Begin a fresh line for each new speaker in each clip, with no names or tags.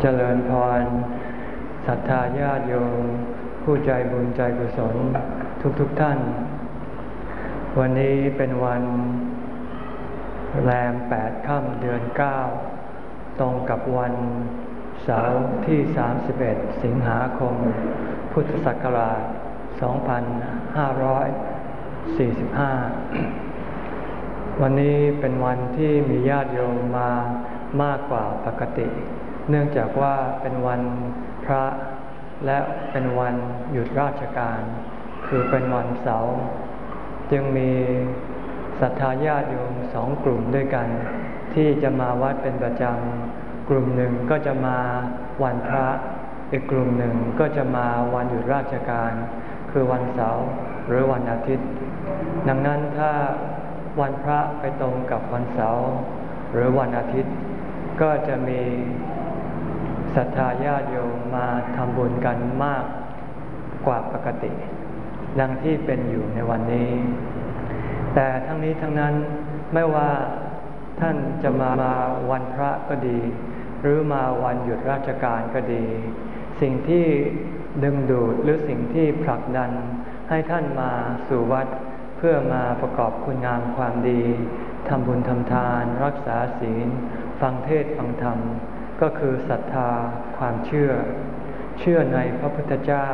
เจริญพรศรัทธาญาติโยมผู้ใจบุญใจกุศลทุกๆทท่าน วันนี้เป็นวันแรมแปดค่ำเดือนเก้าตรงกับวันเสาร์ที่ 31 สิงหาคม พุทธศักราช 2545 วันนี้เป็นวันที่มีญาติโยมมา มากกว่าปกติ เนื่องจากว่าเป็นวันพระ และเป็นวันหยุดราชการ คือเป็นวันเสาร์จึงมีศรัทธาญาติโยมสองกลุ่มด้วยกัน ที่จะมาวัดเป็นประจำ กลุ่มหนึ่งก็จะมาวันพระ อีกกลุ่มหนึ่งก็จะมาวันหยุดราชการ คือวันเสาร์หรือวันอาทิตย์ ดังนั้นถ้าวันพระไปตรงกับวันเสาร์ หรือวันอาทิตย์ ก็จะมีศรัทธาญาติโยมมาทำบุญกันมากกว่าปกติ ดังที่เป็นอยู่ในวันนี้ แต่ทั้งนี้ทั้งนั้นไม่ว่าท่านจะมามาวันพระก็ดี หรือมาวันหยุดราชการก็ดี สิ่งที่ดึงดูดหรือสิ่งที่ผลักดันให้ท่านมาสู่วัดเพื่อมาประกอบคุณงามความดี ทำบุญทำทาน รักษาศีล ฟังเทศฟังธรรม ก็คือศรัทธาความเชื่อ เชื่อในพระพุทธเจ้า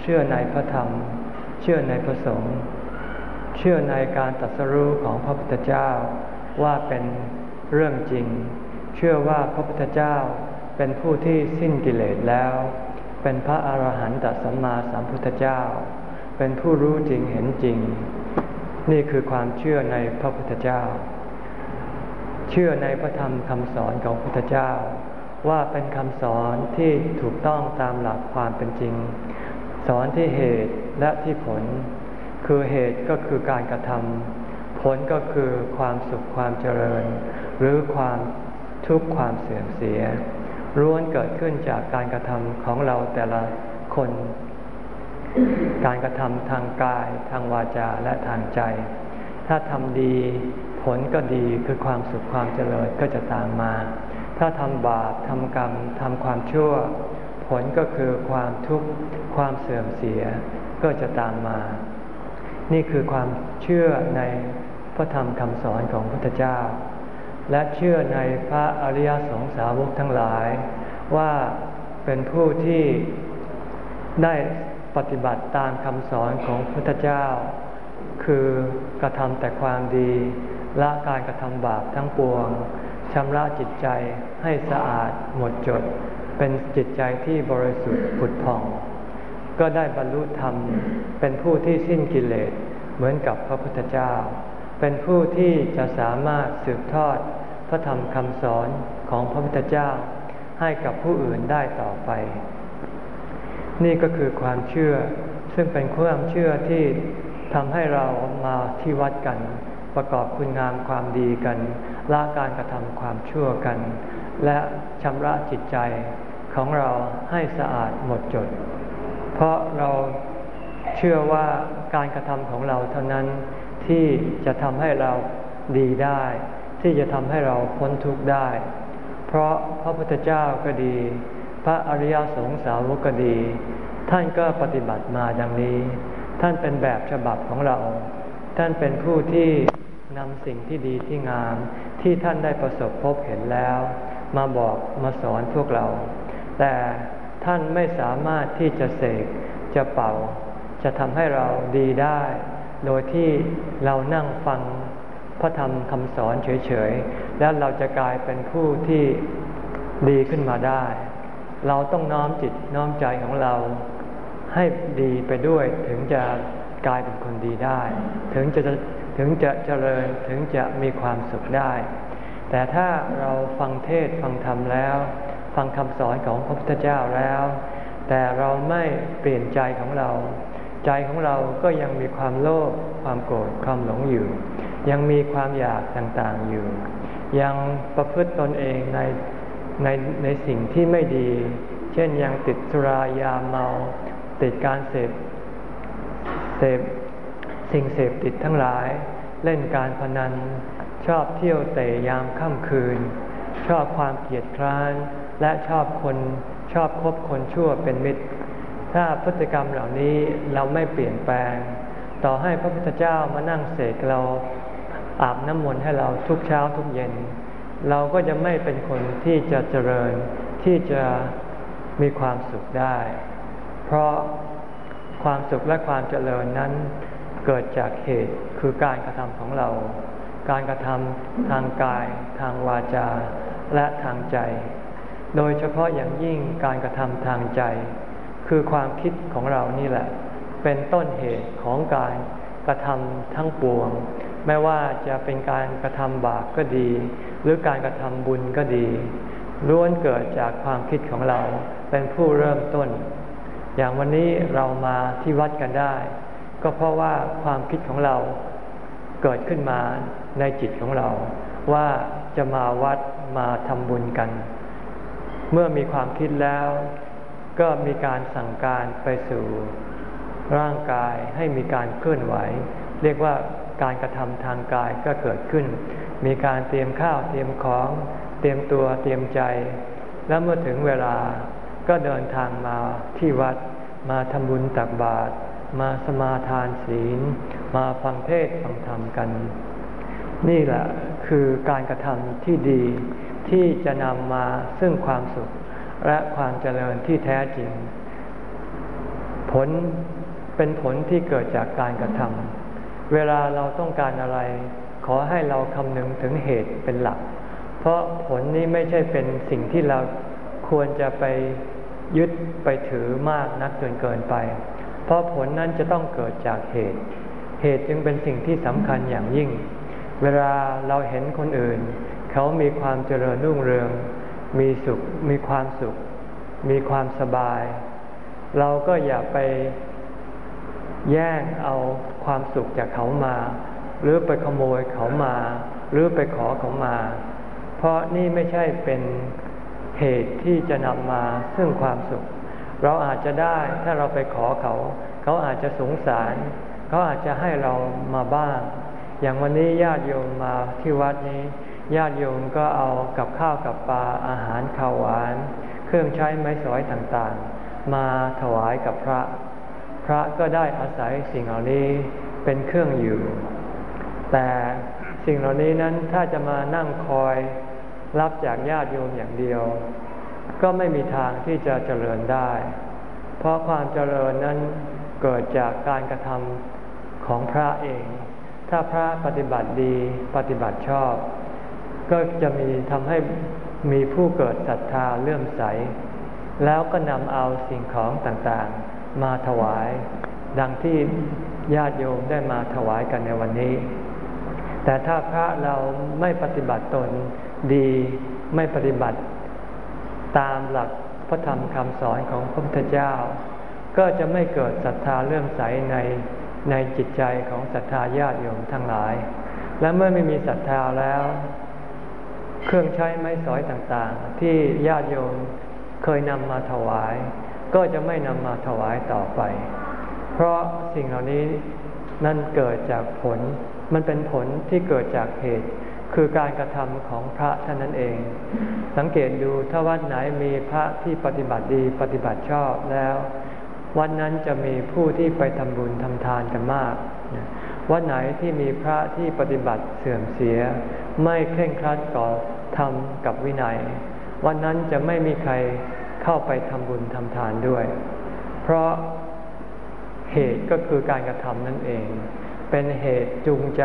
เชื่อในพระธรรม เชื่อในพระสงฆ์เชื่อในการตรัสรู้ของพระพุทธเจ้าว่าเป็นเรื่องจริง เชื่อว่าพระพุทธเจ้าเป็นผู้ที่สิ้นกิเลสแล้ว เป็นพระอรหันตสัมมาสัมพุทธเจ้า เป็นผู้รู้จริงเห็นจริง นี่คือความเชื่อในพระพุทธเจ้า เชื่อในพระธรรมคำสอนของพระพุทธเจ้า ว่าเป็นคำสอนที่ถูกต้องตามหลักความเป็นจริง สอนที่เหตุและที่ผล คือเหตุก็คือการกระทำผลก็คือความสุขความเจริญ หรือความทุกข์ความเสื่อมเสียล้วนเกิดขึ้นจากการกระทำของเราแต่ละคน การกระทำทางกายทางวาจาและทางใจ ถ้าทำดีผลก็ดีคือความสุขความเจริญก็จะตามมา ถ้าทำบาปทำกรรมทำความชั่ว ผลก็คือความทุกข์ความเสื่อมเสียก็จะตามมา นี่คือความเชื่อในพระธรรมคำสอนของพระพุทธเจ้า และเชื่อในพระอริยสงสาวกทั้งหลาย ว่าเป็นผู้ที่ได้ ปฏิบัติตามคำสอนของพระพุทธเจ้า คือกระทำแต่ความดีละการกระทำบาปทั้งปวงชำระจิตใจให้สะอาดหมดจด เป็นจิตใจที่บริสุทธิ์ผุดผ่อง ก็ได้บรรลุธรรม เป็นผู้ที่สิ้นกิเลสเหมือนกับพระพุทธเจ้า เป็นผู้ที่จะสามารถสืบทอดพระธรรมคำสอนของพระพุทธเจ้า ให้กับผู้อื่นได้ต่อไป นี่ก็คือความเชื่อ ซึ่งเป็นความเชื่อที่ทำให้เรามาที่วัดกัน ประกอบคุณงามความดีกันละการกระทำความชั่วกัน และชำระจิตใจของเราให้สะอาดหมดจด เพราะเราเชื่อว่าการกระทำของเราเท่านั้นที่จะทำให้เราดีได้ ที่จะทำให้เราพ้นทุกข์ได้ เพราะพระพุทธเจ้าก็ดี พระอริยสงสาวกดี ท่านก็ปฏิบัติมาดังนี้ ท่านเป็นแบบฉบับของเรา ท่านเป็นผู้ที่นำสิ่งที่ดีที่งาม ที่ท่านได้ประสบพบเห็นแล้ว มาบอกมาสอนพวกเรา แต่ท่านไม่สามารถที่จะเสกจะเป่า จะทำให้เราดีได้ โดยที่เรานั่งฟังพระธรรมคำสอนเฉยๆ แล้วเราจะกลายเป็นผู้ที่ดีขึ้นมาได้ เราต้องน้อมจิตน้อมใจของเราให้ดีไปด้วยถึงจะกลายเป็นคนดีได้ ถึงจะถึงจะเจริญถึงจะมีความสุขได้ แต่ถ้าเราฟังเทศฟังธรรมแล้ว ฟังคำสอนของพระพุทธเจ้าแล้ว แต่เราไม่เปลี่ยนใจของเรา ใจของเราก็ยังมีความโลภความโกรธความหลงอยู่ ยังมีความอยากต่างๆอยู่ ยังประพฤติตนเองใน ในในสิ่งที่ไม่ดี เช่นยังติดสุรายาเมา ติดการเสพเสพสิ่งเสพติดทั้งหลาย เล่นการพนัน ชอบเที่ยวเตะยามค่ำคืนชชอบความเกลียดคร้าน และชอบคนชอบคบคนชั่วเป็นมิตร ถ้าพฤติกรรมเหล่านี้เราไม่เปลี่ยนแปลง ต่อให้พระพุทธเจ้ามานั่งเสกเราอาบน้ำมนต์ให้เราทุกเช้าทุกเย็น เราก็จะไม่เป็นคนที่จะเจริญที่จะมีความสุขได้ เพราะความสุขและความเจริญนั้นเกิดจากเหตุคือการกระทำของเรา การกระทำทางกาย ทางวาจา และทางใจ โดยเฉพาะอย่างยิ่งการกระทำทางใจ คือความคิดของเรานี่แหละ เป็นต้นเหตุของการกระทำทั้งปวง ไม่ว่าจะเป็นการกระทำบาปก็ดี หรือการกระทำบุญก็ดีล้วนเกิดจากความคิดของเราเป็นผู้เริ่มต้น อย่างวันนี้เรามาที่วัดกันได้ ก็เพราะว่าความคิดของเราเกิดขึ้นมาในจิตของเรา ว่าจะมาวัดมาทำบุญกัน เมื่อมีความคิดแล้ว ก็มีการสั่งการไปสู่ร่างกายให้มีการเคลื่อนไหว เรียกว่าการกระทำทางกายก็เกิดขึ้น มีการเตรียมข้าวเตรียมของ เตรียมตัวเตรียมใจ แล้วเมื่อถึงเวลาก็เดินทางมาที่วัด มาทำบุญตักบาตรมาสมาทานศีล มาฟังเทศฟังธรรมกัน นี่แหละคือการกระทำที่ดีที่จะนำมาซึ่งความสุขและความเจริญที่แท้จริง ผลเป็นผลที่เกิดจากการกระทำเวลาเราต้องการอะไร ขอให้เราคำนึงถึงเหตุเป็นหลัก เพราะผลนี้ไม่ใช่เป็นสิ่งที่เราควรจะไปยึดไปถือมากนักจนเกินไป เพราะผลนั้นจะต้องเกิดจากเหตุ เหตุจึงเป็นสิ่งที่สำคัญอย่างยิ่ง เวลาเราเห็นคนอื่น เขามีความเจริญรุ่งเรือง มีสุข มีความสุข มีความสบาย เราก็อย่าไปแย่งเอาความสุขจากเขามา หรือไปขโมยเขามา หรือไปขอเขามา เพราะนี่ไม่ใช่เป็นเหตุที่จะนำมาซึ่งความสุข เราอาจจะได้ถ้าเราไปขอเขา เขาอาจจะสงสาร เขาอาจจะให้เรามาบ้าง อย่างวันนี้ญาติโยมมาที่วัดนี้ญาติโยมก็เอากับข้าวกับปลาอาหารข้าวหวาน เครื่องใช้ไม้สอยต่างๆ มาถวายกับพระ พระก็ได้อาศัยสิ่งเหล่านี้เป็นเครื่องอยู่ แต่สิ่งเหล่านี้นั้นถ้าจะมานั่งคอยรับจากญาติโยมอย่างเดียว ก็ไม่มีทางที่จะเจริญได้ เพราะความเจริญนั้นเกิดจากการกระทำของพระเอง ถ้าพระปฏิบัติดีปฏิบัติชอบ ก็จะมีทำให้มีผู้เกิดศรัทธาเลื่อมใส แล้วก็นำเอาสิ่งของต่างๆ มาถวาย ดังที่ญาติโยมได้มาถวายกันในวันนี้ แต่ถ้าพระเราไม่ปฏิบัติตนดีไม่ปฏิบัติ ตามหลักพระธรรมคำสอนของพระพุทธเจ้า ก็จะไม่เกิดศรัทธาเลื่อมใสในในจิตใจของศรัทธาญาติโยมทั้งหลาย และเมื่อไม่มีศรัทธาแล้ว เครื่องใช้ไม้สอยต่างๆ ที่ญาติโยมเคยนำมาถวาย ก็จะไม่นำมาถวายต่อไป เพราะสิ่งเหล่านี้นั่นเกิดจากผล มันเป็นผลที่เกิดจากเหตุ คือการกระทำของพระท่านนั้นเอง สังเกตดูถ้าวัดไหนมีพระที่ปฏิบัติดีปฏิบัติชอบแล้ววันนั้นจะมีผู้ที่ไปทำบุญทำทานกันมากวัดไหนที่มีพระที่ปฏิบัติเสื่อมเสีย ไม่เคร่งครัดต่อธรรมกับวินัย วันนั้นจะไม่มีใครเข้าไปทำบุญทำทานด้วย เพราะเหตุก็คือการกระทำนั่นเอง เป็นเหตุจูงใจ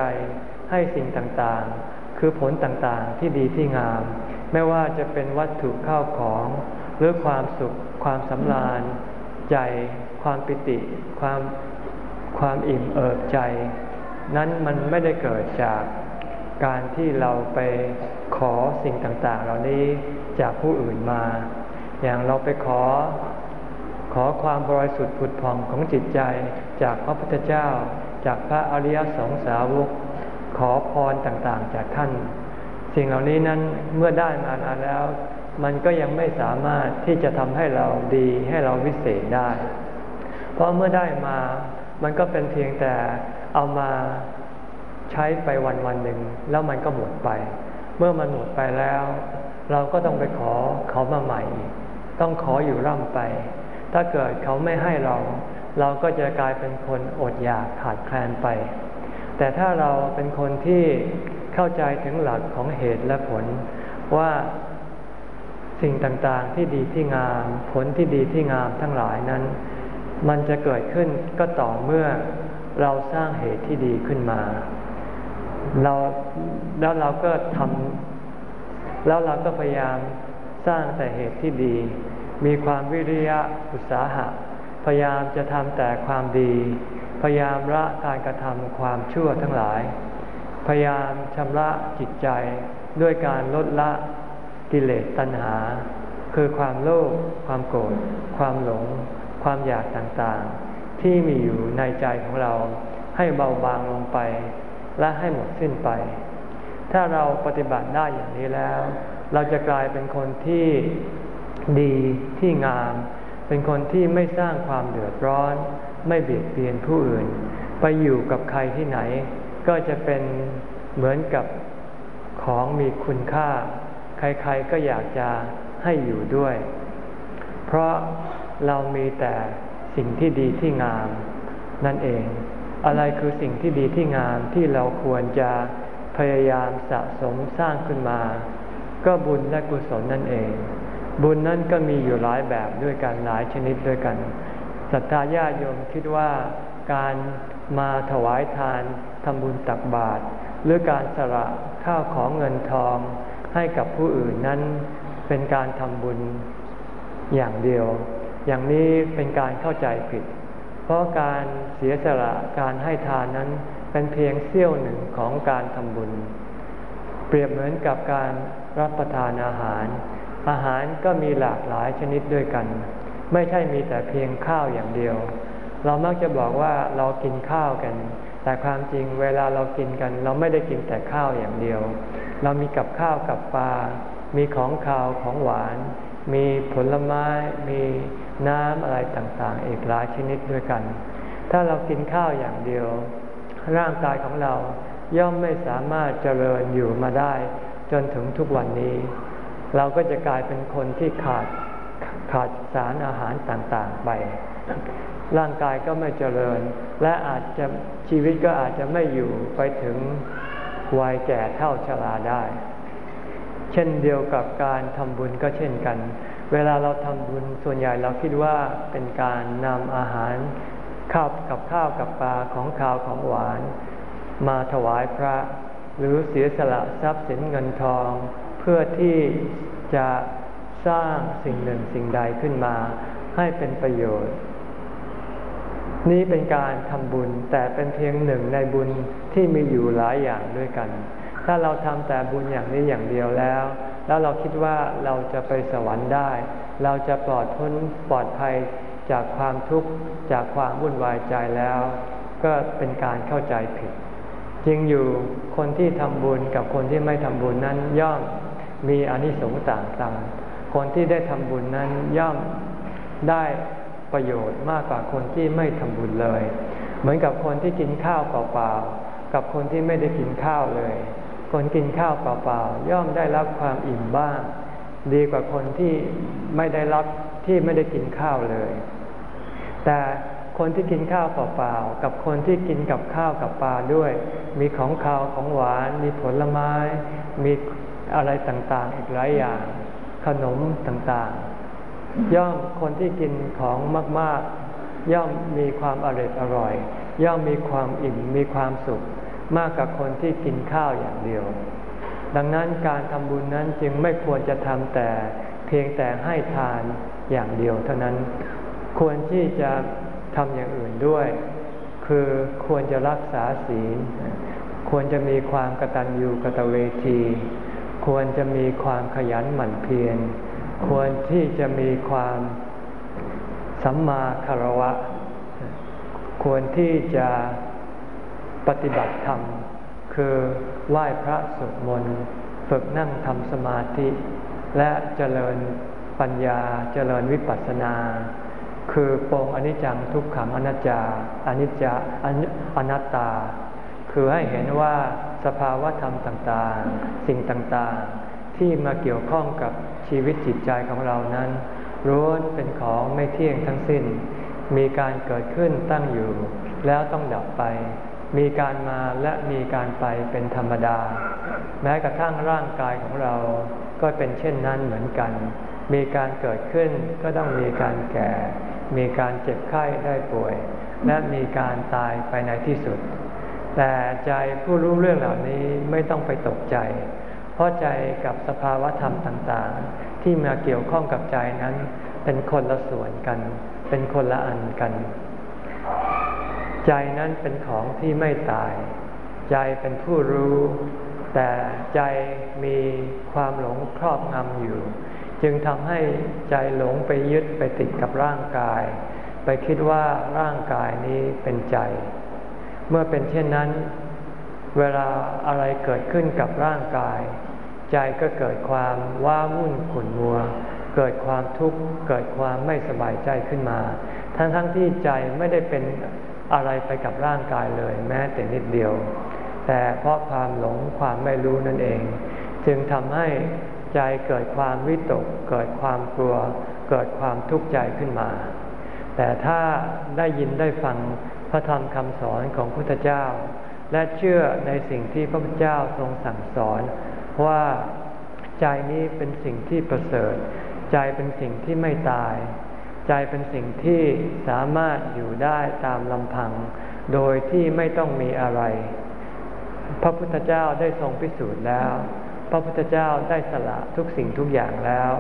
ให้สิ่งต่างๆ คือผลต่างๆที่ดีที่งาม ไม่ว่าจะเป็นวัตถุข้าวของ หรือความสุข ความสำราญ ใจ ความปิติ ความความอิ่มเอิบใจ นั้นมันไม่ได้เกิดจากการที่เราไปขอสิ่งต่างๆ เหล่านี้จากผู้อื่นมา อย่างเราไปขอขอความบริสุทธิ์ผุดผ่องของจิตใจจากพระพุทธเจ้า จากพระอริยสงสาวกขอพรต่างๆ จากท่าน สิ่งเหล่านี้นั้นเมื่อได้มาแล้ว มันก็ยังไม่สามารถที่จะทำให้เราดีให้เราวิเศษได้ เพราะเมื่อได้มามันก็เป็นเพียงแต่เอามาใช้ไปวันวันหนึ่งแล้วมันก็หมดไป เมื่อมันหมดไปแล้ว เราก็ต้องไปขอเขามาใหม่ ต้องขออยู่ร่ำไป ถ้าเกิดเขาไม่ให้เรา เราก็จะกลายเป็นคนอดอยากขาดแคลนไป แต่ถ้าเราเป็นคนที่เข้าใจถึงหลักของเหตุและผลว่าสิ่งต่างๆที่ดีที่งาม ผลที่ดีที่งามทั้งหลายนั้น มันจะเกิดขึ้นก็ต่อเมื่อเราสร้างเหตุที่ดีขึ้นมา เราแล้วเราก็ทำแล้วเราก็พยายามสร้างแต่เหตุที่ดี มีความวิริยะอุตสาหะ พยายามจะทำแต่ความดี พยายามละการกระทำความชั่วทั้งหลาย พยายามชำระจิตใจด้วยการลดละกิเลสตัณหา คือความโลภความโกรธความหลง ความอยากต่างๆ ที่มีอยู่ในใจของเราให้เบาบางลงไป และให้หมดสิ้นไป ถ้าเราปฏิบัติได้อย่างนี้แล้ว เราจะกลายเป็นคนที่ดีที่งาม เป็นคนที่ไม่สร้างความเดือดร้อน ไม่เบียดเบียนผู้อื่น ไปอยู่กับใครที่ไหน ก็จะเป็นเหมือนกับของมีคุณค่า ใครๆก็อยากจะให้อยู่ด้วย เพราะเรามีแต่สิ่งที่ดีที่งาม นั่นเอง อะไรคือสิ่งที่ดีที่งามที่เราควรจะพยายามสะสมสร้างขึ้นมา ก็บุญและกุศลนั่นเอง บุญนั้นก็มีอยู่หลายแบบด้วยกันหลายชนิดด้วยกันศรัทธาญาติโยมคิดว่าการมาถวายทานทำบุญตักบาตรหรือการสละข้าวของเงินทองให้กับผู้อื่นนั้นเป็นการทำบุญอย่างเดียว อย่างนี้เป็นการเข้าใจผิด เพราะการเสียสละการให้ทานนั้นเป็นเพียงเสี้ยวหนึ่งของการทำบุญ เปรียบเหมือนกับการรับประทานอาหาร อาหารก็มีหลากหลายชนิดด้วยกัน ไม่ใช่มีแต่เพียงข้าวอย่างเดียว เรามักจะบอกว่าเรากินข้าวกัน แต่ความจริงเวลาเรากินกัน เราไม่ได้กินแต่ข้าวอย่างเดียว เรามีกับข้าวกับปลา มีของขาวของหวาน มีผลไม้ มีน้ำอะไรต่างๆ อีกหลายชนิดด้วยกัน ถ้าเรากินข้าวอย่างเดียว ร่างกายของเราย่อมไม่สามารถเจริญอยู่มาได้ จนถึงทุกวันนี้ เราก็จะกลายเป็นคนที่ขาดขาดสารอาหารต่างๆไป ร่างกายก็ไม่เจริญ และอาจจะชีวิตก็อาจจะไม่อยู่ไปถึงวัยแก่เท่าชราได้ เช่นเดียวกับการทำบุญก็เช่นกัน เวลาเราทำบุญส่วนใหญ่เราคิดว่าเป็นการนำอาหารข้าวกับข้าวกับปลาของข้าวของหวาน มาถวายพระ หรือเสียสละทรัพย์สินเงินทอง พื่อที่จะสร้างสิ่งหนึ่งสิ่งใดขึ้นมา ให้เป็นประโยชน์ นี้เป็นการทำบุญแต่เป็นเพียงหนึ่งในบุญที่มีอยู่หลายอย่างด้วยกัน ถ้าเราทำแต่บุญอย่างนี้อย่างเดียวแล้ว แล้วเราคิดว่าเราจะไปสวรรค์ได้ เราจะปลอดพ้นปลอดภัยจากความทุกข์จากความวุ่นวายใจแล้ว ก็เป็นการเข้าใจผิดจริงอยู่คนที่ทำบุญกับคนที่ไม่ทำบุญนั้นย่อม มีอนิสงส์ต่างกัน คนที่ได้ทำบุญนั้นย่อมได้ประโยชน์มากกว่าคนที่ไม่ทำบุญเลย เหมือนกับคนที่กินข้าวเปล่าๆกับคนที่ไม่ได้กินข้าวเลย คนกินข้าวเปล่าๆย่อมได้รับความอิ่มบ้าง ดีกว่าคนที่ไม่ได้รับที่ไม่ได้กินข้าวเลย แต่คนที่กินข้าวเปล่าๆกับคนที่กินกับข้าวกับปลาด้วย มีของข้าวของหวาน มีผลไม้ มี อะไรต่างๆ อีกหลายอย่าง ขนมต่างๆ ย่อมคนที่กินของมาก ๆ ย่อมมีความอร่อยอร่อย ย่อมมีความอิ่มมีความสุข มากกว่าคนที่กินข้าวอย่างเดียว ดังนั้นการทำบุญนั้นจึงไม่ควรจะทำแต่เพียงแต่ให้ทานอย่างเดียวเท่านั้น ควรที่จะทำอย่างอื่นด้วย คือควรจะรักษาศีล ควรจะมีความกตัญญูกตเวที ควรจะมีความขยันหมั่นเพียร ควรที่จะมีความสัมมาคารวะ ควรที่จะปฏิบัติธรรม คือไหว้พระสวดมนต์ฝึกนั่งทำสมาธิ และเจริญปัญญาเจริญวิปัสสนา คือปองอนิจจังทุกขังอนัจจาอนิจจาอนัตตา คือให้เห็นว่า สภาวะธรรมต่างๆ สิ่งต่างๆ ที่มาเกี่ยวข้องกับชีวิตจิตใจของเรานั้นล้วนเป็นของไม่เที่ยงทั้งสิ้น มีการเกิดขึ้นตั้งอยู่ แล้วต้องดับไป มีการมาและมีการไปเป็นธรรมดา แม้กระทั่งร่างกายของเราก็เป็นเช่นนั้นเหมือนกัน มีการเกิดขึ้นก็ต้องมีการแก่ มีการเจ็บไข้ได้ป่วย และมีการตายไปในที่สุด แต่ใจผู้รู้เรื่องเหล่านี้ไม่ต้องไปตกใจ เพราะใจกับสภาวะธรรมต่างๆ ที่มาเกี่ยวข้องกับใจนั้นเป็นคนละส่วนกัน เป็นคนละอันกัน ใจนั้นเป็นของที่ไม่ตาย ใจเป็นผู้รู้ แต่ใจมีความหลงครอบงำอยู่ จึงทำให้ใจหลงไปยึดไปติดกับร่างกาย ไปคิดว่าร่างกายนี้เป็นใจ เมื่อเป็นเช่นนั้น เวลาอะไรเกิดขึ้นกับร่างกาย ใจก็เกิดความว้าวุ่นขุ่นมัว เกิดความทุกข์เกิดความไม่สบายใจขึ้นมา ทั้งๆทที่ใจไม่ได้เป็นอะไรไปกับร่างกายเลย แม้แต่นิดเดียว แต่เพราะความหลงความไม่รู้นั่นเอง จึงทำให้ใจเกิดความวิตก เกิดความกลัว เกิดความทุกข์ใจขึ้นมา แต่ถ้าได้ยินได้ฟัง ระธรรมคำสอนของพุทธเจ้า และเชื่อในสิ่งที่พระพุทธเจ้าทรงสั่งสอน ว่าใจนี้เป็นสิ่งที่ประเสริฐ ใจเป็นสิ่งที่ไม่ตาย ใจเป็นสิ่งที่สามารถอยู่ได้ตามลำพัง โดยที่ไม่ต้องมีอะไร พระพุทธเจ้าได้ทรงพิสูจน์แล้ว พระพุทธเจ้าได้สละทุกสิ่งทุกอย่างแล้ว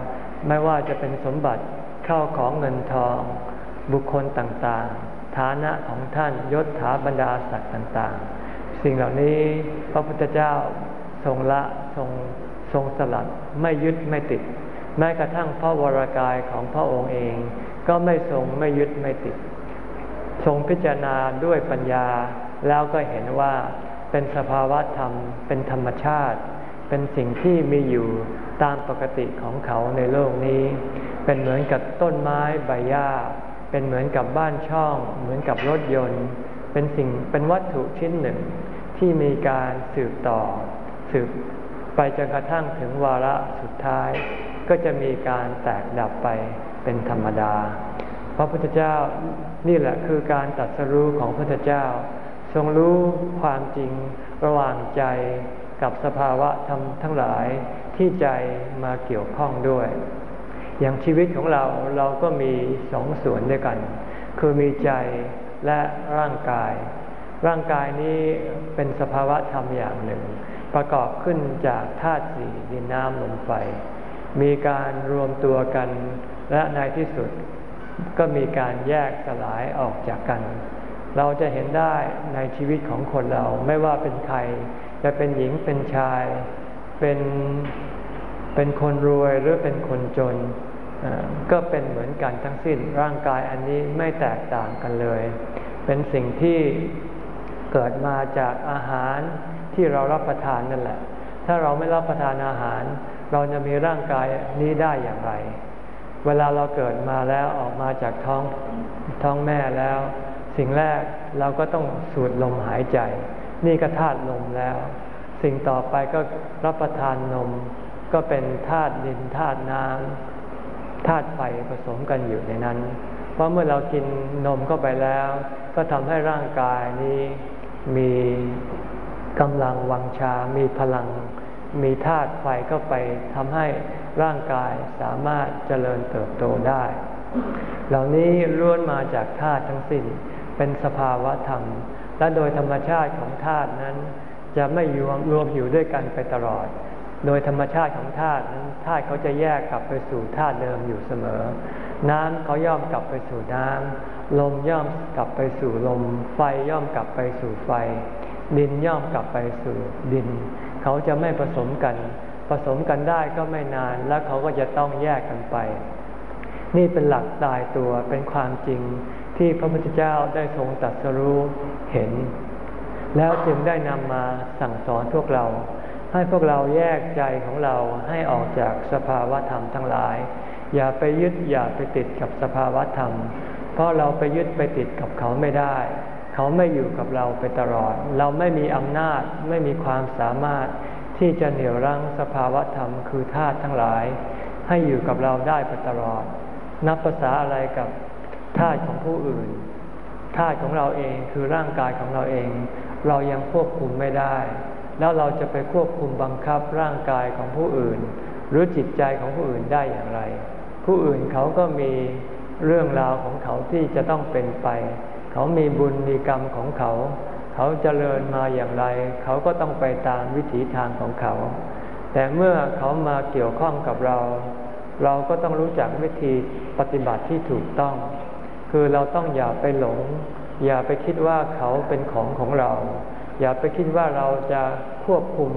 ไม่ว่าจะเป็นสมบัติเข้าของเงินทอง บุคคลต่างๆ ฐานะของท่านยศถาบรรดาศักดิ์ต่างๆ สิ่งเหล่านี้พระพุทธเจ้าทรงละทรงทรงสลัดไม่ยึดไม่ติด แม้กระทั่งพระวรากายของพระองค์เอง ก็ไม่ทรงไม่ยึดไม่ติด ทรงพิจารณาด้วยปัญญา แล้วก็เห็นว่าเป็นสภาวะธรรม เป็นธรรมชาติ เป็นสิ่งที่มีอยู่ตามปกติของเขาในโลกนี้ เป็นเหมือนกับต้นไม้ใบหญ้า เป็นเหมือนกับบ้านช่อง เหมือนกับรถยนต์ เป็นสิ่งเป็นวัตถุชิ้นหนึ่ง ที่มีการสืบต่อ สืบไปจนกระทั่งถึงวาระสุดท้าย ก็จะมีการแตกดับไปเป็นธรรมดา พระพุทธเจ้านี่แหละคือการตัดสรู้ของพระพุทธเจ้า ทรงรู้ความจริงระหว่างใจกับสภาวะธรรมทั้งหลายที่ใจมาเกี่ยวข้องด้วย อย่างชีวิตของเราเราก็มีสองส่วนด้วยกัน คือมีใจและร่างกาย ร่างกายนี้เป็นสภาวะธรรมอย่างหนึ่ง ประกอบขึ้นจากธาตุสี่ดินน้ำลมไฟ มีการรวมตัวกันและในที่สุดก็มีการแยกสลายออกจากกัน เราจะเห็นได้ในชีวิตของคนเราไม่ว่าเป็นใคร จะเป็นหญิงเป็นชาย เป็น เป็นคนรวยหรือเป็นคนจน ก็เป็นเหมือนกันทั้งสิ้นร่างกายอันนี้ไม่แตกต่างกันเลย เป็นสิ่งที่เกิดมาจากอาหารที่เรารับประทานนั่นแหละ ถ้าเราไม่รับประทานอาหาร เราจะมีร่างกายนี้ได้อย่างไร เวลาเราเกิดมาแล้วออกมาจากท้องท้องแม่แล้ว สิ่งแรกเราก็ต้องสูดลมหายใจ นี่ก็ธาตุลมแล้ว สิ่งต่อไปก็รับประทานนม ก็เป็นธาตุดินธาตุน้ำธาตุไฟผสมกันอยู่ในนั้น เพราะเมื่อเรากินนมเข้าไปแล้ว ก็ทำให้ร่างกายนี้มีกำลังวังชา มีพลัง มีธาตุไฟเข้าไปทำให้ร่างกายสามารถเจริญเติบโตได้ เหล่านี้ล้วนมาจากธาตุทั้งสิ้น เป็นสภาวะธรรม และโดยธรรมชาติของธาตุนั้น จะไม่รวมรวมอยู่ด้วยกันไปตลอด โดยธรรมชาติของธาตุนั้นธาตุเขาจะแยกกลับไปสู่ธาตุเดิมอยู่เสมอ น้ำเขาย่อมกลับไปสู่น้ำลมย่อมกลับไปสู่ลม ไฟย่อมกลับไปสู่ไฟ ดินย่อมกลับไปสู่ดิน เขาจะไม่ผสมกัน ผสมกันได้ก็ไม่นานแล้วเขาก็จะต้องแยกกันไป นี่เป็นหลักตายตัวเป็นความจริงที่พระพุทธเจ้าได้ทรงตัดสรู้เห็น แล้วจึงได้นำมาสั่งสอนพวกเรา ให้พวกเราแยกใจของเราให้ออกจากสภาวะธรรมทั้งหลาย อย่าไปยึดอย่าไปติดกับสภาวะธรรม เพราะเราไปยึดไปติดกับเขาไม่ได้ เขาไม่อยู่กับเราไปตลอด เราไม่มีอำนาจไม่มีความสามารถที่จะเหนี่ยวรั้งสภาวะธรรมคือธาตุทั้งหลาย ให้อยู่กับเราได้ไปตลอด นับภาษาอะไรกับธาตุของผู้อื่นธาตุของเราเองคือร่างกายของเราเอง เรายังควบคุมไม่ได้ แล้วเราจะไปควบคุมบังคับร่างกายของผู้อื่น หรือจิตใจของผู้อื่นได้อย่างไร ผู้อื่นเขาก็มีเรื่องราวของเขาที่จะต้องเป็นไป เขามีบุญมีกรรมของเขา เขาเจริญมาอย่างไร เขาก็ต้องไปตามวิถีทางของเขา แต่เมื่อเขามาเกี่ยวข้องกับเรา เราก็ต้องรู้จักวิธีปฏิบัติที่ถูกต้อง คือเราต้องอย่าไปหลง อย่าไปคิดว่าเขาเป็นของของเรา อย่าไปคิดว่าเราจะควบคุม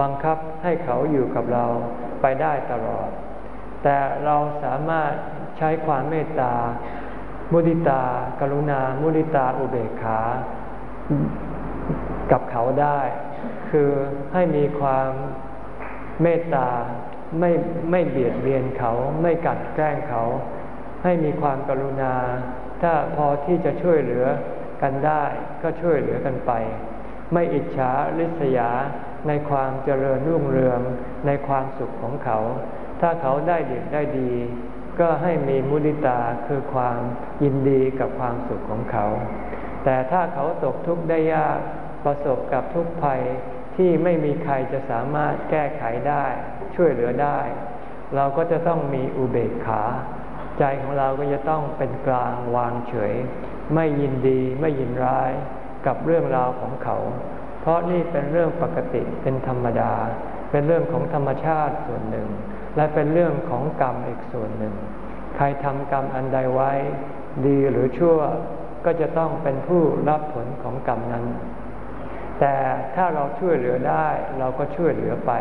บังคับให้เขาอยู่กับเราไปได้ตลอด แต่เราสามารถใช้ความเมตตา มุติตา กรุณา มุติตาอุเบกขา กับเขาได้ คือให้มีความเมตตาไม่ไม่เบียดเบียนเขาไม่กัดแกล้งเขา ให้มีความกรุณา ถ้าพอที่จะช่วยเหลือกันได้ก็ช่วยเหลือกันไป ไม่อิจฉาริษยาในความเจริญรุ่งเรืองในความสุขของเขา ถ้าเขาได้ดีได้ดี ก็ให้มีมุติตาคือความยินดีกับความสุขของเขา แต่ถ้าเขาตกทุกข์ได้ยากประสบกับทุกภัยที่ไม่มีใครจะสามารถแก้ไขได้ ช่วยเหลือได้ เราก็จะต้องมีอุเบกขา ใจของเราก็จะต้องเป็นกลางวางเฉย ไม่ยินดีไม่ยินร้าย กับเรื่องราวของเขา เพราะนี่เป็นเรื่องปกติเป็นธรรมดา เป็นเรื่องของธรรมชาติส่วนหนึ่ง และเป็นเรื่องของกรรมอีกส่วนหนึ่ง ใครทำกรรมอันใดไว้ ดีหรือชั่วก็จะต้องเป็นผู้รับผลของกรรมนั้น แต่ถ้าเราช่วยเหลือได้เราก็ช่วยเหลือไป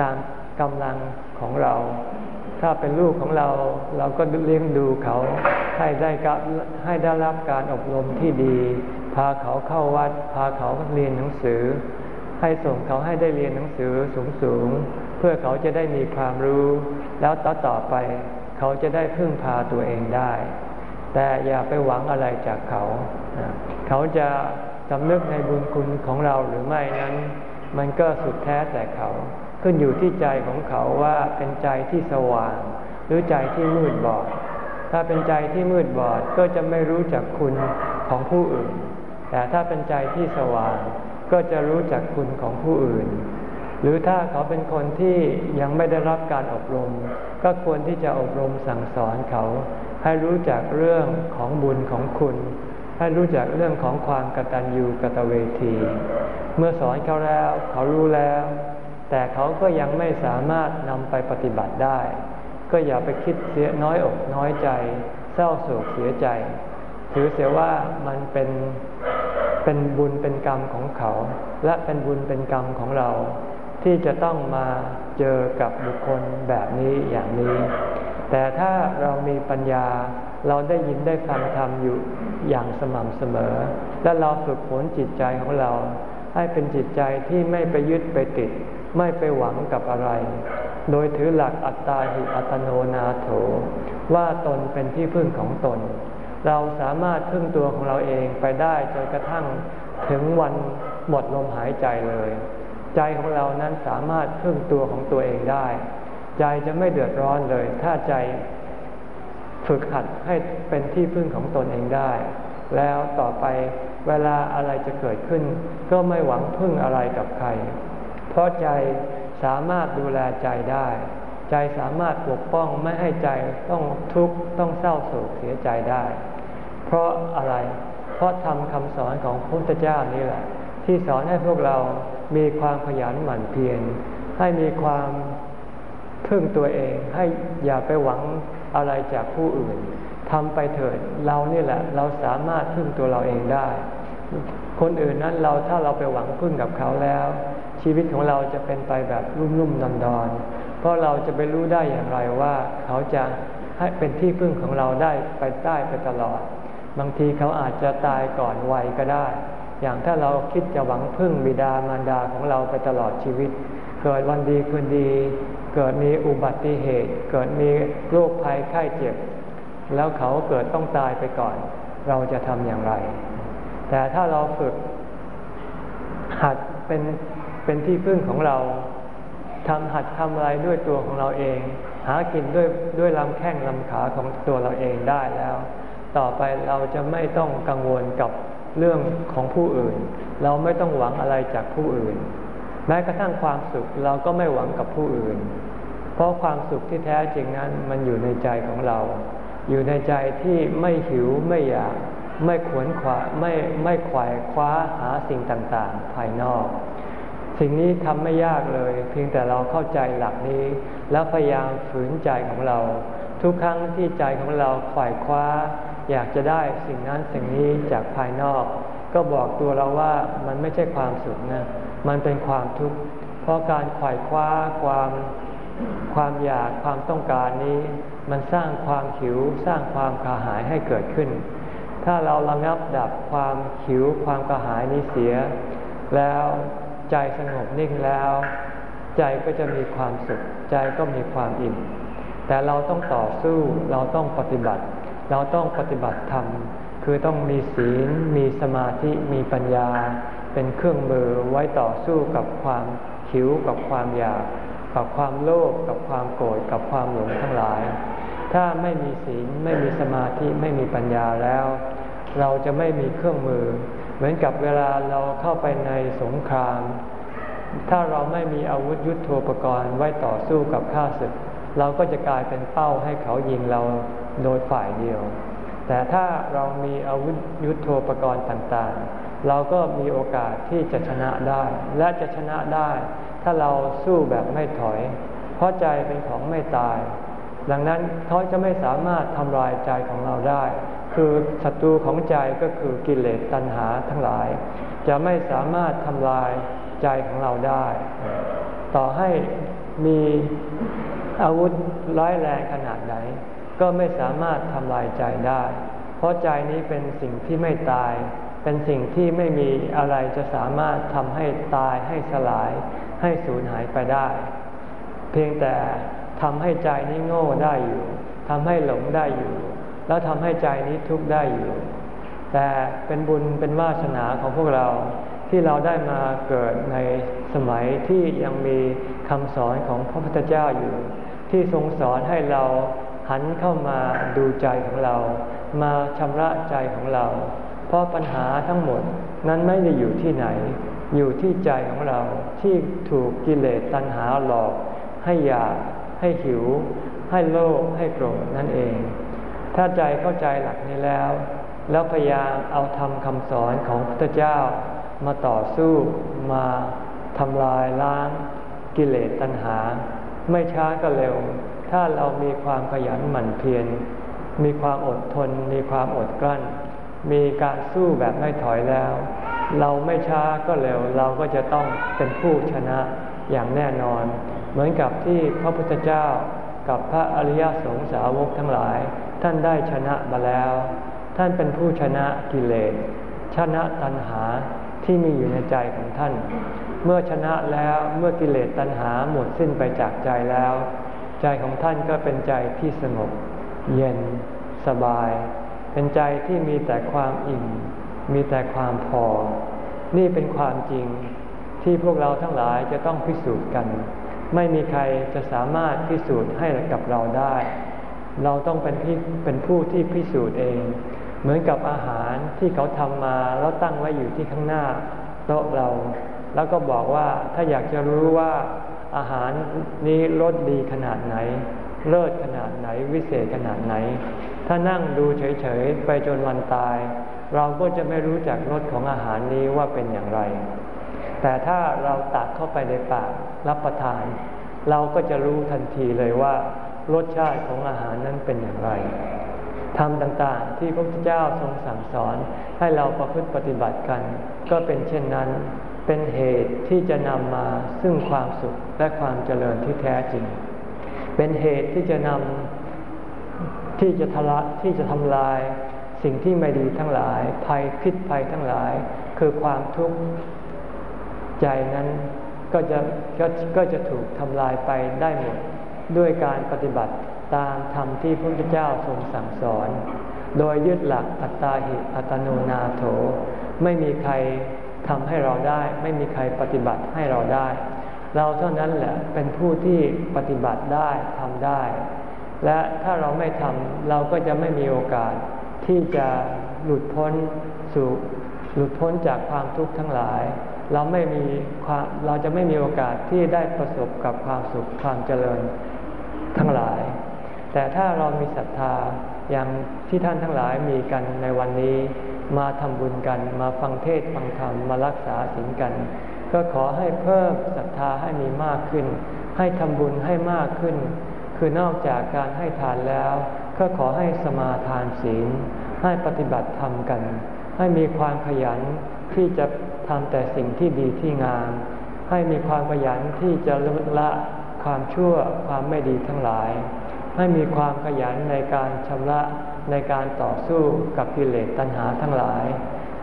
ตามกำลังของเรา ถ้าเป็นลูกของเราเราก็เลี้ยงดูเขาให้ได้ให้ได้รับการอบรมที่ดีาเขาเข้าวัด พาเขาเรียนหนังสือ ให้ส่งเขาให้ได้เรียนหนังสือสูงๆ เพื่อเขาจะได้มีความรู้ แล้วต่อต่อไป เขาจะได้พึ่งพาตัวเองได้ แต่อย่าไปหวังอะไรจากเขา เขาจะสำนึกในบุญคุณของเราหรือไม่นั้น มันก็สุดแท้แต่เขาขึ้นอยู่ที่ใจของเขาว่าเป็นใจที่สว่าง หรือใจที่มืดบอด ถ้าเป็นใจที่มืดบอดก็จะไม่รู้จักคุณของผู้อื่น แต่ถ้าเป็นใจที่สว่างก็จะรู้จักคุณของผู้อื่น หรือถ้าเขาเป็นคนที่ยังไม่ได้รับการอบรม ก็ควรที่จะอบรมสั่งสอนเขา ให้รู้จักเรื่องของบุญของคุณ ให้รู้จักเรื่องของความกตัญญูกตเวที เมื่อสอนเขาแล้ว เขารู้แล้ว แต่เขาก็ยังไม่สามารถนำไปปฏิบัติได้ ก็อย่าไปคิดเสียน้อยอกน้อยใจ เศร้าโศกเสียใจ ถือเสียว่ามันเป็น เป็นบุญเป็นกรรมของเขา และเป็นบุญเป็นกรรมของเรา ที่จะต้องมาเจอกับบุคคลแบบนี้อย่างนี้ แต่ถ้าเรามีปัญญาเราได้ยินได้ฟังธรรมอยู่อย่างสม่ำเสมอ และเราฝึกฝนจิตใจของเรา ให้เป็นจิตใจที่ไม่ไปยึดไปติด ไม่ไปหวังกับอะไร โดยถือหลักอัตตาหิอัตโนนาโถ ว่าตนเป็นที่พึ่งของตน เราสามารถพึ่งตัวของเราเองไปได้จนกระทั่งถึงวันหมดลมหายใจเลย ใจของเรานั้นสามารถพึ่งตัวของตัวเองได้ ใจจะไม่เดือดร้อนเลย ถ้าใจฝึกหัดให้เป็นที่พึ่งของตนเองได้ แล้วต่อไปเวลาอะไรจะเกิดขึ้น ก็ไม่หวังพึ่งอะไรกับใคร เพราะใจสามารถดูแลใจได้ ใจสามารถปกป้องไม่ให้ใจต้องทุกข์ต้องเศร้าโศกเสียใจได้ เพราะอะไร เพราะทำคำสอนของพระพุทธเจ้านี่แหละ ที่สอนให้พวกเรามีความขยันหมั่นเพียรให้มีความพึ่งตัวเองให้อย่าไปหวังอะไรจากผู้อื่นทำไปเถิดเรานี่แหละ เราสามารถพึ่งตัวเราเองได้ คนอื่นนั้นเราถ้าเราไปหวังพึ่งกับเขาแล้ว ชีวิตของเราจะเป็นไปแบบรุ่มๆดอนดอน เพราะเราจะไปรู้ได้อย่างไรว่า เขาจะให้เป็นที่พึ่งของเราได้ไปได้ไปตลอด บางทีเขาอาจจะตายก่อนวัยก็ได้ อย่างถ้าเราคิดจะหวังพึ่งบิดามารดาของเราไปตลอดชีวิต เกิดวันดีคืนดี เกิดมีอุบัติเหตุ เกิดมีโรคภัยไข้เจ็บ แล้วเขาเกิดต้องตายไปก่อน เราจะทำอย่างไร แต่ถ้าเราฝึกหัดเป็นเป็นที่พึ่งของเรา ทำหัดทำอะไรด้วยตัวของเราเอง หากินด้วยด้วยลำแข้งลำขาของตัวเราเองได้แล้ว ต่อไปเราจะไม่ต้องกังวลกับเรื่องของผู้อื่น เราไม่ต้องหวังอะไรจากผู้อื่น แม้กระทั่งความสุขเราก็ไม่หวังกับผู้อื่น เพราะความสุขที่แท้จริงนั้นมันอยู่ในใจของเรา อยู่ในใจที่ไม่หิวไม่อยาก ไม่ขวนขวาไม่ไม่ขวายคว้าหาสิ่งต่างๆ ภายนอก สิ่งนี้ทำไม่ยากเลย เพียงแต่เราเข้าใจหลักนี้ แล้วพยายามฝืนใจของเรา ทุกครั้งที่ใจของเราขวายคว้า อยากจะได้สิ่งนั้นสิ่งนี้จากภายนอก ก็บอกตัวเราว่ามันไม่ใช่ความสุขนะมันเป็นความทุกข์เพราะการขวายคว้าความความอยากความต้องการนี้ มันสร้างความหิวสร้างความกระหายให้เกิดขึ้น ถ้าเราระงับดับความหิวความกระหายนี้เสีย แล้ว ใจสงบนิ่งแล้ว ใจก็จะมีความสุข ใจก็มีความอิ่ม แต่เราต้องต่อสู้เราต้องปฏิบัติ เราต้องปฏิบัติธรรมคือต้องมีศีล มีสมาธิมีปัญญา เป็นเครื่องมือไว้ต่อสู้กับความหิวกับความอยาก กับความโลภกับความโกรธกับความหลงทั้งหลาย ถ้าไม่มีศีลไม่มีสมาธิไม่มีปัญญาแล้ว เราจะไม่มีเครื่องมือ เหมือนกับเวลาเราเข้าไปในสงคราม ถ้าเราไม่มีอาวุธยุโทโธปกรณ์ไว้ต่อสู้กับข้าศึก เราก็จะกลายเป็นเป้าให้เขายิงเราโดยฝ่ายเดียว แต่ถ้าเรามีอาวุธยุโทโธปกรณ์ต่างๆ เราก็มีโอกาสที่จะชนะได้ และจะชนะได้ ถ้าเราสู้แบบไม่ถอย เพราะใจเป็นของไม่ตาย ดังนั้นเขาจะไม่สามารถทำลายใจของเราได้ คือศัตรูของใจก็คือกิเลสตัณหาทั้งหลาย จะไม่สามารถทำลายใจของเราได้ ต่อให้มีอาวุธร้ายแรงขนาดไหน ก็ไม่สามารถทำลายใจได้ เพราะใจนี้เป็นสิ่งที่ไม่ตาย เป็นสิ่งที่ไม่มีอะไรจะสามารถทำให้ตายให้สลาย ให้สูญหายไปได้ เพียงแต่ทำให้ใจนี้โง่ได้อยู่ทำให้หลงได้อยู่ แล้วทำให้ใจนี้ทุกข์ได้อยู่ แต่เป็นบุญเป็นวาสนาของพวกเราที่เราได้มาเกิดในสมัยที่ยังมีคำสอนของพระพุทธเจ้าอยู่ ที่ทรงสอนให้เราหันเข้ามาดูใจของเรา มาชำระใจของเรา เพราะปัญหาทั้งหมดนั้นไม่ได้อยู่ที่ไหน อยู่ที่ใจของเราที่ถูกกิเลสตัณหาหลอก ให้อยากให้หิว ให้โลภให้โกรธนั่นเอง ถ้าใจเข้าใจหลักนี้แล้ว แล้วพยายามเอาทำคำสอนของพระเจ้ามาต่อสู้มาทำลายล้างกิเลสตัณหา ไม่ช้าก็เร็ว ถ้าเรามีความขยันหมั่นเพียรมีความอดทน มีความอดกลั้น มีการสู้แบบไม่ถอยแล้ว เราไม่ช้าก็เร็ว เราก็จะต้องเป็นผู้ชนะอย่างแน่นอน เหมือนกับที่พระพุทธเจ้ากับพระอริยสงสาวกทั้งหลาย ท่านได้ชนะมาแล้ว ท่านเป็นผู้ชนะกิเลส ชนะตัณหาที่มีอยู่ในใจของท่าน เมื่อชนะแล้วเมื่อกิเลสตัณหาหมดสิ้นไปจากใจแล้ว ใจของท่านก็เป็นใจที่สงบ เย็น สบาย เป็นใจที่มีแต่ความอิ่ม มีแต่ความพอ นี่เป็นความจริงที่พวกเราทั้งหลายจะต้องพิสูจน์กัน ไม่มีใครจะสามารถพิสูจน์ให้กับเราได้ เราต้องเป็นที่เป็นผู้ที่พิสูจน์เอง เหมือนกับอาหารที่เขาทำมาแล้วตั้งไว้อยู่ที่ข้างหน้าโต๊ะเรา แล้วก็บอกว่าถ้าอยากจะรู้ว่าอาหารนี้รสดีขนาดไหน เลิศขนาดไหนวิเศษขนาดไหน ถ้านั่งดูเฉยๆ ไปจนวันตาย เราก็จะไม่รู้จักรสของอาหารนี้ว่าเป็นอย่างไร แต่ถ้าเราตักเข้าไปในปากรับประทาน เราก็จะรู้ทันทีเลยว่า รสชาติของอาหารนั้นเป็นอย่างไรทำต่างๆ ที่พระพุทธเจ้าทรงสั่งสอนให้เราประพฤติปฏิบัติกัน ก็เป็นเช่นนั้นเป็นเหตุที่จะนำมาซึ่งความสุขและความเจริญที่แท้จริง เป็นเหตุที่จะนำที่จะทละที่จะทำลายสิ่งที่ไม่ดีทั้งหลาย ภัยพิษภัยทั้งหลาย คือความทุกข์ใจนั้นก็จะกก็จะถูกทำลายไปได้หมด ด้วยการปฏิบัติตามธรรมที่พระพุทธเจ้าทรงสั่งสอน โดยยึดหลักอัตตาหิอัตโนนาโถ ไม่มีใครทำให้เราได้ ไม่มีใครปฏิบัติให้เราได้ เราเท่านั้นแหละเป็นผู้ที่ปฏิบัติได้ทำได้ และถ้าเราไม่ทำเราก็จะไม่มีโอกาสที่จะหลุดพ้นสู่หลุดพ้นจากความทุกข์ทั้งหลาย เราไม่มีความเราจะไม่มีโอกาสที่ได้ประสบกับความสุขความเจริญ ทั้งหลาย แต่ถ้าเรามีศรัทธาอย่างที่ท่านทั้งหลายมีกันในวันนี้ มาทำบุญกัน มาฟังเทศฟังธรรมมารักษาศีลกัน ก็ขอให้เพิ่มศรัทธาให้มีมากขึ้น ให้ทำบุญให้มากขึ้น คือนอกจากการให้ทานแล้ว ก็ขอให้สมาทานศีล ให้ปฏิบัติธรรมกัน ให้มีความขยันที่จะทำแต่สิ่งที่ดีที่งาม ให้มีความขยันที่จะลดละ ความชั่วความไม่ดีทั้งหลาย ให้มีความขยันในการชำระในการต่อสู้กับกิเลสตัณหาทั้งหลาย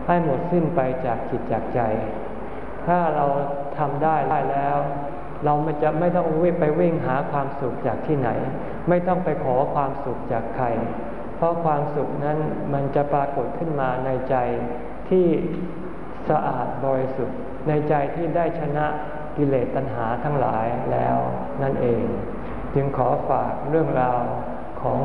ให้หมดสิ้นไปจากจิตจากใจ ถ้าเราทำได้ได้แล้ว เราไม่จะไม่ต้องวิ่งไปวิ่งหาความสุขจากที่ไหน ไม่ต้องไปขอความสุขจากใคร เพราะความสุขนั้นมันจะปรากฏขึ้นมาในใจที่สะอาดบริสุทธิ์ในใจที่ได้ชนะ กิเลสตัณหาทั้งหลายแล้วนั่นเอง จึงขอฝากเรื่องราวของ